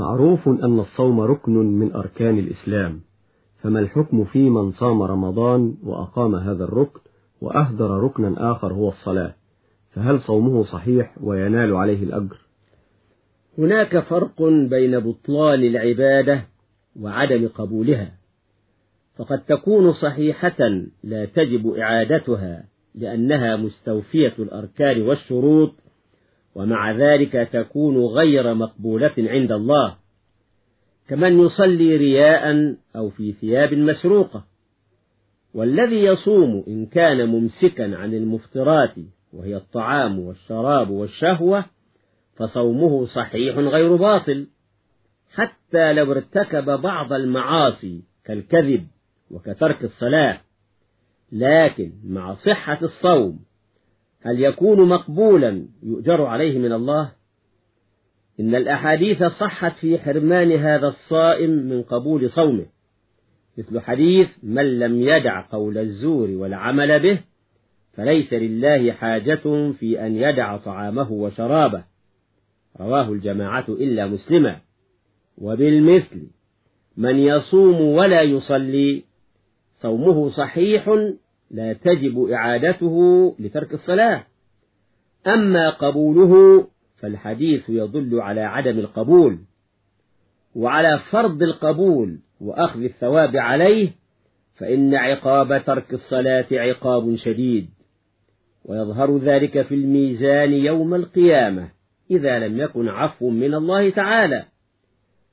معروف أن الصوم ركن من أركان الإسلام فما الحكم في من صام رمضان وأقام هذا الركن وأهدر ركنا آخر هو الصلاة؟ فهل صومه صحيح وينال عليه الأجر؟ هناك فرق بين بطلان العبادة وعدم قبولها فقد تكون صحيحة لا تجب إعادتها لأنها مستوفية الأركان والشروط ومع ذلك تكون غير مقبولة عند الله. كمن يصلي رياء أو في ثياب مسروقة. والذي يصوم إن كان ممسكا عن المفطرات وهي الطعام والشراب والشهوة فصومه صحيح غير باطل. حتى لو ارتكب بعض المعاصي كالكذب وكترك الصلاة. لكن مع صحة الصوم هل يكون مقبولا يؤجر عليه من الله؟ إن الأحاديث صحت في حرمان هذا الصائم من قبول صومه. مثل حديث من لم يدع قول الزور والعمل به فليس لله حاجة في أن يدع طعامه وشرابه. رواه الجماعة إلا مسلما. وبالمثل من يصوم ولا يصلي صومه صحيح لا تجب إعادته لترك الصلاة. أما قبوله فالحديث يدل على عدم القبول وعلى فرض القبول وأخذ الثواب عليه فإن عقاب ترك الصلاة عقاب شديد ويظهر ذلك في الميزان يوم القيامة إذا لم يكن عفو من الله تعالى.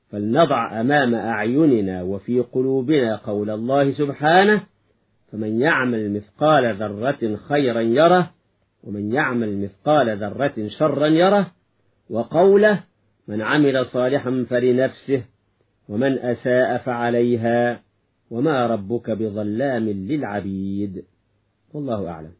فلنضع أمام أعيننا وفي قلوبنا قول الله سبحانه فمن يعمل مثقال ذرة خيرا يره ومن يعمل مثقال ذرة شرا يره وقوله من عمل صالحا فلنفسه ومن أساء فعليها وما ربك بظلام للعبيد. والله أعلم.